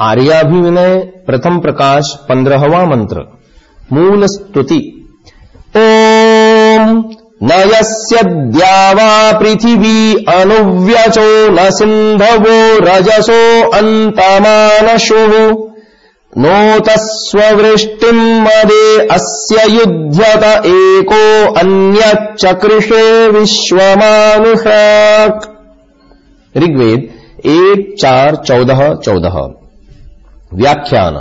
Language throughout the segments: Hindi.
आर्याभिविनय प्रथम प्रकाश पंद्रहवा मंत्र, मूल स्तुति। ओम न पृथिवी अनुव्यचो न सिन्धवो रजसो अन्तमानशुः। नोतस्ववृष्टिम् मदे अस्य युध्यत एको अन्यच्चकृषे विश्वमानुषाक्। ऋग्वेद एक चार चौदह चौदह। व्याख्यान।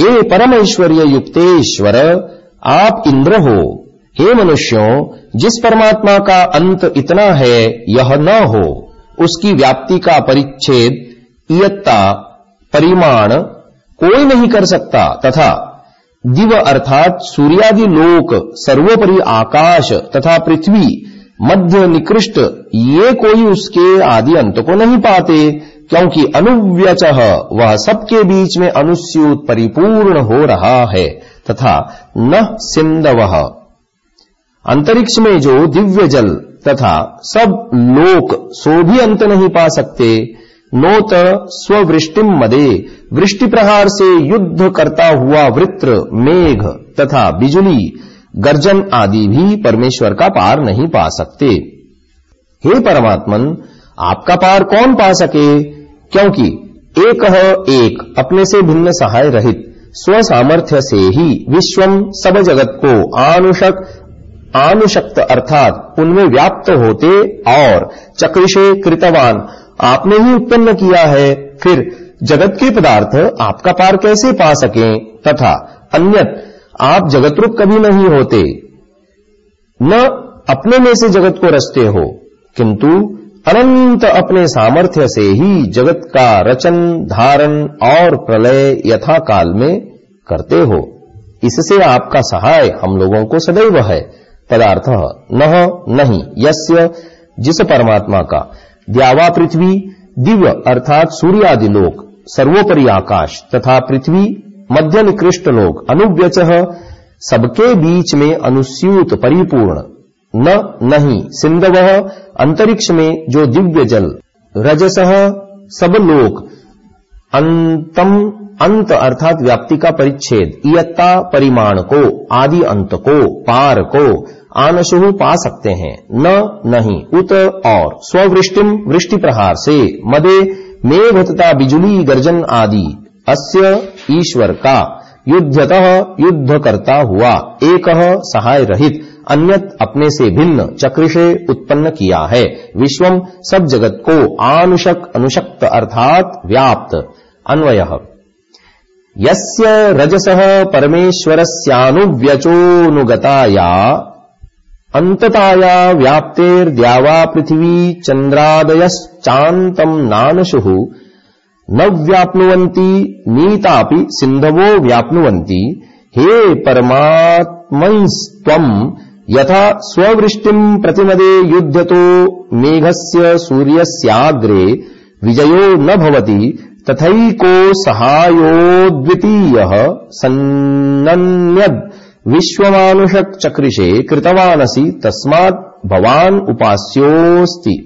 हे परमेश्वरीय युक्तेश्वर, आप इंद्र हो। हे मनुष्यों, जिस परमात्मा का अंत इतना है, यह न हो। उसकी व्याप्ति का परिच्छेद, इयत्ता, परिमाण, कोई नहीं कर सकता। तथा दिव अर्थात सूर्यादि लोक, सर्वोपरि आकाश तथा पृथ्वी, मध्य निकृष्ट, ये कोई उसके आदि अंत को नहीं पाते। क्योंकि अनुव्यच वह सबके बीच में अनुस्यूत परिपूर्ण हो रहा है तथा न सिंधव। अंतरिक्ष में जो दिव्य जल तथा सब लोक सो भी अंत नहीं पा सकते, नोत स्ववृष्टिम मदे वृष्टि प्रहार से युद्ध करता हुआ वृत्र, मेघ तथा बिजुली, गर्जन आदि भी परमेश्वर का पार नहीं पा सकते। हे परमात्मन, आपका पार कौन पा सके? क्योंकि एक एक, अपने से भिन्न सहाय रहित, स्व सामर्थ्य से ही विश्वम सब जगत को आनुषक आनुशक्त अर्थात उनमें व्याप्त होते और चक्रिशे कृतवान, आपने ही उत्पन्न किया है, फिर जगत के पदार्थ आपका पार कैसे पा सके? तथा अन्यत, आप जगतरूप कभी नहीं होते। न अपने में से जगत को रचते हो, किंतु अनंत अपने सामर्थ्य से ही जगत का रचन, धारण और प्रलय यथा काल में करते हो। इससे आपका सहाय हम लोगों को सदैव है। पदार्थ न नहीं, यस्य, जिस परमात्मा का। द्यावा पृथ्वी, दिव्य अर्थात सूर्यादि लोक, सर्वोपरि आकाश तथा पृथ्वी मध्य निकृष्ट लोक, अनुव्यच, सबके बीच में अनुस्यूत, परिपूर्ण। न नहीं। सिंधव अंतरिक्ष में जो दिव्य जल, रजस सब लोक, अंतम अंत अर्थात व्याप्ति का परिच्छेद, इयत्ता परिमाण को, आदि अंत को, पार को, आनशु पा सकते हैं। न नहीं। उत और स्ववृष्टिम वृष्टि प्रहार से, मदे मेघ तथा बिजुली गर्जन आदि, अस्य ईश्वर का, युद्धतः युद्ध करता हुआ, एक सहाय रहित अन्यत अपने से भिन्न चक्रिशे उत्पन्न किया है। विश्वम सब जगत को आनुषक अनुशक्त अर्थात व्याप्त। अन्वय। यस्य रजसः परमेश्वरस्यानुव्यचोऽनुगताया अन्तताया व्याप्तेर्द्यावा पृथिवी चन्द्रादयश्चान्तम् नानशु, न व्याप्नुवन्ति, नीतापि सिन्धवो व्याप्नुवन्ति। हे परमात्मंस्त्वम् यथा स्ववृष्टिम् प्रतिमदे युध्यतो मेघस्य सूर्यस्याग्रे विजयो न भवति तथैको सहायोद्वितीयः सन्नन्यद् विश्वमानुषक्चक्रिशे कृतवानसि तस्मात् भवान् उपास्योऽस्ति